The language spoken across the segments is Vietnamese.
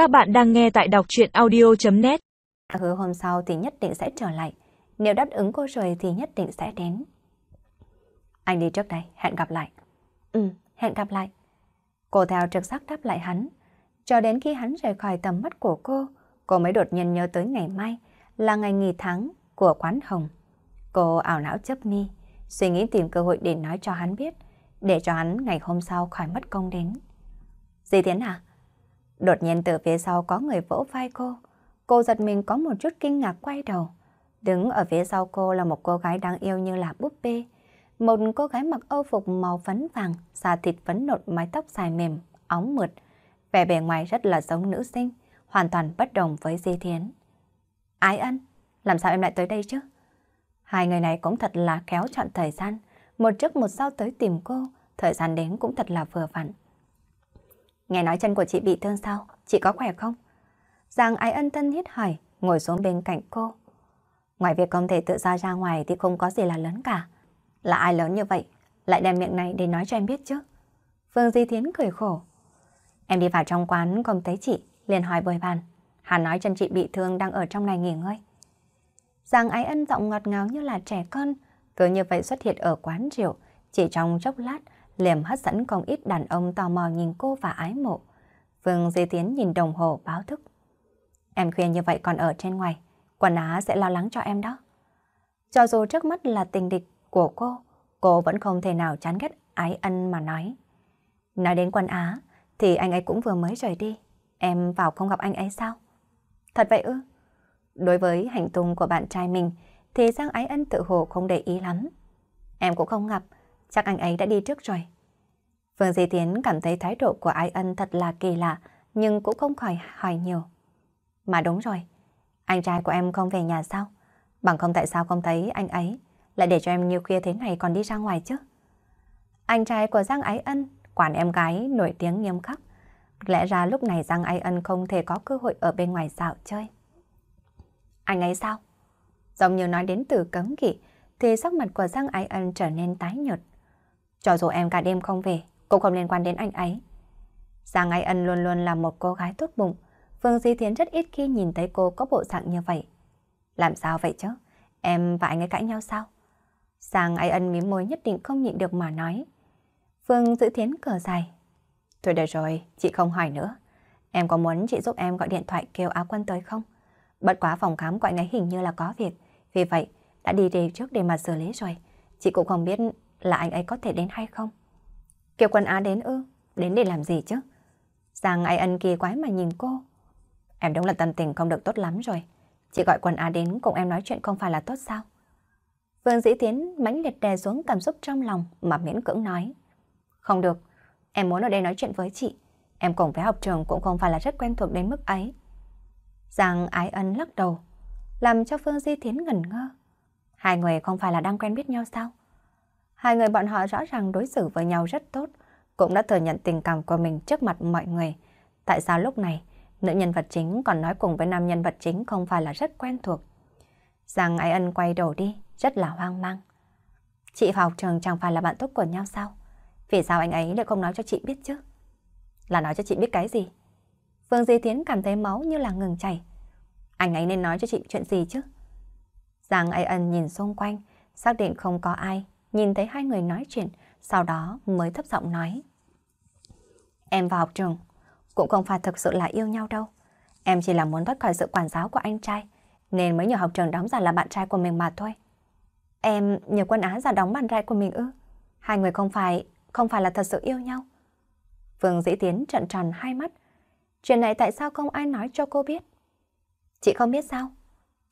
Các bạn đang nghe tại đọc chuyện audio.net Hứa hôm sau thì nhất định sẽ trở lại. Nếu đáp ứng cô rồi thì nhất định sẽ đến. Anh đi trước đây, hẹn gặp lại. Ừ, hẹn gặp lại. Cô theo trực giác đáp lại hắn. Cho đến khi hắn rời khỏi tầm mắt của cô, cô mới đột nhiên nhớ tới ngày mai là ngày nghỉ tháng của quán hồng. Cô ảo não chấp mi, suy nghĩ tìm cơ hội để nói cho hắn biết, để cho hắn ngày hôm sau khỏi mất công đến. Di Tiến à? Đột nhiên từ phía sau có người vỗ vai cô. Cô giật mình có một chút kinh ngạc quay đầu. Đứng ở phía sau cô là một cô gái đáng yêu như là búp bê. Một cô gái mặc âu phục màu phấn vàng, da thịt phấn nộn mái tóc dài mềm, óng mượt. Vẻ bề ngoài rất là giống nữ sinh, hoàn toàn bất đồng với Di Thiến. Ái ân, làm sao em lại tới đây chứ? Hai người này cũng thật là kéo chọn thời gian, một trước một sau tới tìm cô, thời gian đến cũng thật là vừa vặn. Nghe nói chân của chị bị thương sao? Chị có khỏe không? Giang ái ân thân hít hỏi, ngồi xuống bên cạnh cô. Ngoài việc không thể tự do ra ngoài thì không có gì là lớn cả. Là ai lớn như vậy? Lại đem miệng này để nói cho em biết chứ? Phương Di Thiến cười khổ. Em đi vào trong quán không thấy chị, liền hỏi bồi bàn. Hắn nói chân chị bị thương đang ở trong này nghỉ ngơi. Giang ái ân giọng ngọt ngào như là trẻ con, cứ như vậy xuất hiện ở quán rượu, chỉ trong chốc lát liềm hất dẫn không ít đàn ông tò mò nhìn cô và ái mộ. Vương Di Tiến nhìn đồng hồ báo thức. Em khuyên như vậy còn ở trên ngoài, quần á sẽ lo lắng cho em đó. Cho dù trước mắt là tình địch của cô, cô vẫn không thể nào chán ghét ái ân mà nói. Nói đến quân Á, thì anh ấy cũng vừa mới rời đi. Em vào không gặp anh ấy sao? Thật vậy ư? Đối với hành tung của bạn trai mình, thì Giang Ái Ân tự hồ không để ý lắm. Em cũng không gặp, chắc anh ấy đã đi trước rồi. Phương Di Tiến cảm thấy thái độ của Ái Ân thật là kỳ lạ, nhưng cũng không khỏi hỏi nhiều. Mà đúng rồi, anh trai của em không về nhà sao? Bằng không tại sao không thấy anh ấy lại để cho em nhiều khuya thế này còn đi ra ngoài chứ? Anh trai của Giang Ái Ân, quản em gái nổi tiếng nghiêm khắc. Lẽ ra lúc này Giang Ái Ân không thể có cơ hội ở bên ngoài dạo chơi. Anh ấy sao? Giống như nói đến từ cấm kỵ, thì sắc mặt của Giang Ái Ân trở nên tái nhợt. Cho dù em cả đêm không về, cũng không liên quan đến anh ấy. Giang Ái Ân luôn luôn là một cô gái tốt bụng. Phương Di Thiến rất ít khi nhìn thấy cô có bộ dạng như vậy. Làm sao vậy chứ? Em và anh ấy cãi nhau sao? Giang Ái Ân mím môi nhất định không nhịn được mà nói. Phương Dự Thiến cờ dài. Thôi được rồi, chị không hỏi nữa. Em có muốn chị giúp em gọi điện thoại kêu áo quân tới không? Bất quá phòng khám của anh ấy hình như là có việc. Vì vậy, đã đi đi trước để mà xử lý rồi. Chị cũng không biết là anh ấy có thể đến hay không. Kiều quân Á đến ư? Đến để làm gì chứ? Giang ai ân kỳ quái mà nhìn cô. Em đúng là tâm tình không được tốt lắm rồi. Chị gọi quân Á đến cùng em nói chuyện không phải là tốt sao? Vương Dĩ Tiến mãnh liệt đè xuống cảm xúc trong lòng mà miễn cưỡng nói. Không được, em muốn ở đây nói chuyện với chị. Em cùng với học trường cũng không phải là rất quen thuộc đến mức ấy. Giang ái ân lắc đầu, làm cho Phương Di Thiến ngẩn ngơ. Hai người không phải là đang quen biết nhau sao? Hai người bọn họ rõ ràng đối xử với nhau rất tốt, cũng đã thừa nhận tình cảm của mình trước mặt mọi người. Tại sao lúc này, nữ nhân vật chính còn nói cùng với nam nhân vật chính không phải là rất quen thuộc? Giang Ái Ân quay đầu đi, rất là hoang mang. Chị và học trường chẳng phải là bạn tốt của nhau sao? Vì sao anh ấy lại không nói cho chị biết chứ? Là nói cho chị biết cái gì? Phương Di Tiến cảm thấy máu như là ngừng chảy. Anh ấy nên nói cho chị chuyện gì chứ? Giang Ái Ân nhìn xung quanh, xác định không có ai, nhìn thấy hai người nói chuyện, sau đó mới thấp giọng nói. Em vào học trường, cũng không phải thực sự là yêu nhau đâu. Em chỉ là muốn thoát khỏi sự quản giáo của anh trai, nên mới nhờ học trường đóng giả là bạn trai của mình mà thôi. Em nhờ quân á giả đóng bạn trai của mình ư? Hai người không phải, không phải là thật sự yêu nhau. Phương Dĩ Tiến trận tròn hai mắt. Chuyện này tại sao không ai nói cho cô biết? Chị không biết sao?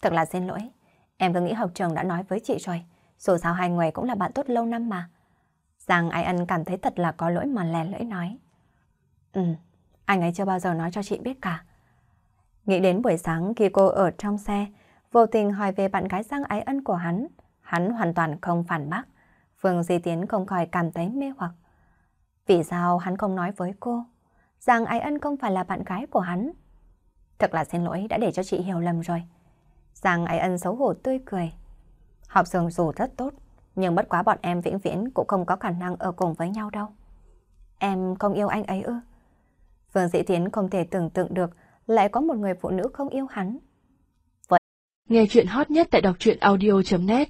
Thật là xin lỗi. Em cứ nghĩ học trường đã nói với chị rồi. Dù sao hai người cũng là bạn tốt lâu năm mà. Giang Ai Ân cảm thấy thật là có lỗi mà lè lưỡi nói. Ừ, anh ấy chưa bao giờ nói cho chị biết cả. Nghĩ đến buổi sáng khi cô ở trong xe, vô tình hỏi về bạn gái Giang Ái Ân của hắn. Hắn hoàn toàn không phản bác. Phương Di Tiến không khỏi cảm thấy mê hoặc. Vì sao hắn không nói với cô? Giang Ái Ân không phải là bạn gái của hắn. Thật là xin lỗi đã để cho chị hiểu lầm rồi. Giang Ái Ân xấu hổ tươi cười. Học sường dù rất tốt, nhưng bất quá bọn em vĩnh viễn cũng không có khả năng ở cùng với nhau đâu. Em không yêu anh ấy ư? Phương Dĩ Tiến không thể tưởng tượng được lại có một người phụ nữ không yêu hắn. Nghe chuyện hot nhất tại đọc truyện audio.net